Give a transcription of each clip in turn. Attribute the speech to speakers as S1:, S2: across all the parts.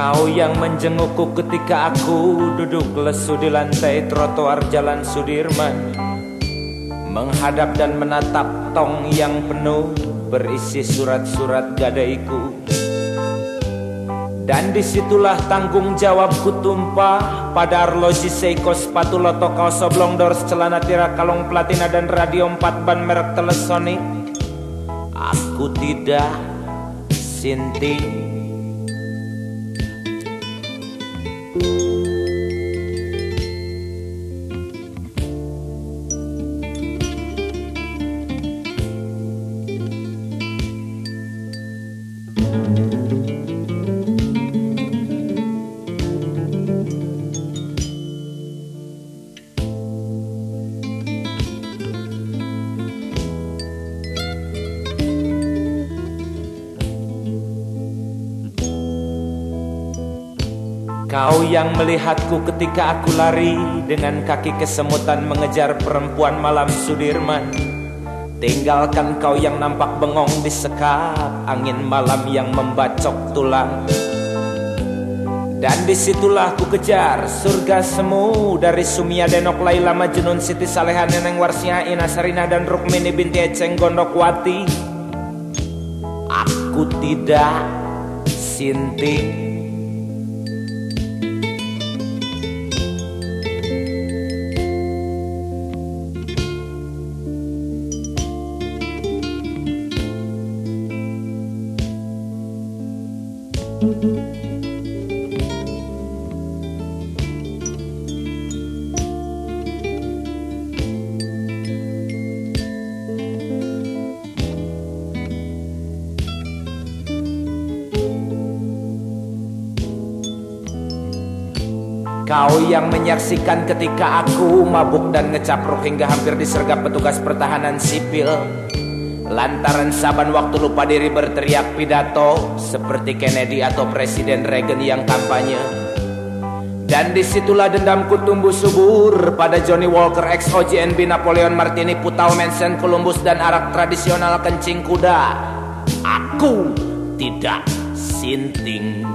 S1: Kau yang menjengukku ketika aku duduk lesu di lantai trotoar jalan Sudirman. Menghadap dan menatap tong yang penuh berisi surat-surat gadaiku. Dan di situlah tanggung jawabku tumpah Pada arloji Seiko sepatu loto kaos oblong dors celana tira kalung platina dan radio 4 ban merek Telesonic Aku tidak sinting Kau yang melihatku ketika aku lari Dengan kaki kesemutan mengejar perempuan malam Sudirman. Tinggalkan kau yang nampak bengong di sekap Angin malam yang membacok tulang. Dan di situlah ku kejar surga semu Dari Sumia Denok Laila Majnun Siti Saleha Neneng Warsia Ina Sarina dan Rukmini binti Eceng Gondokwati Aku tidak sinting Kau yang menyaksikan ketika aku mabuk dan ngecapruk hingga hampir disergap petugas pertahanan sipil Lantaran saban waktu lupa diri berteriak pidato Seperti Kennedy atau Presiden Reagan yang kampanye. Dan di situlah dendamku tumbuh subur Pada Johnny Walker, X, OGNB, Napoleon Martini, Putau, Mensen, Columbus Dan arak tradisional kencing kuda. Aku tidak sinting.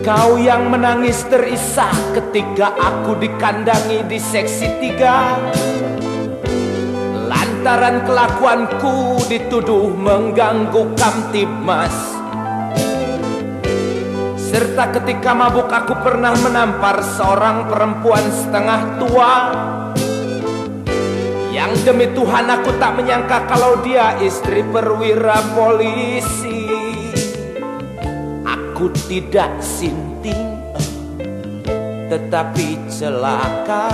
S1: Kau yang menangis terisak ketika aku dikandangi di seksi tiga Lantaran kelakuanku dituduh mengganggu kamtibmas Serta ketika mabuk aku pernah menampar seorang perempuan setengah tua. Yang demi Tuhan aku tak menyangka kalau dia istri perwira polisi. Aku tidak sinting Tetapi celaka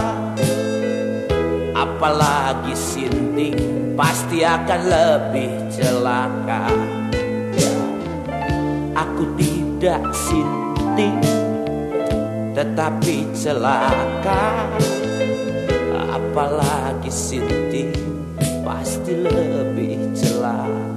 S1: apalagi sinting pasti akan lebih celaka. Aku tidak sinting tetapi celaka. Apalagi sinting pasti lebih celaka.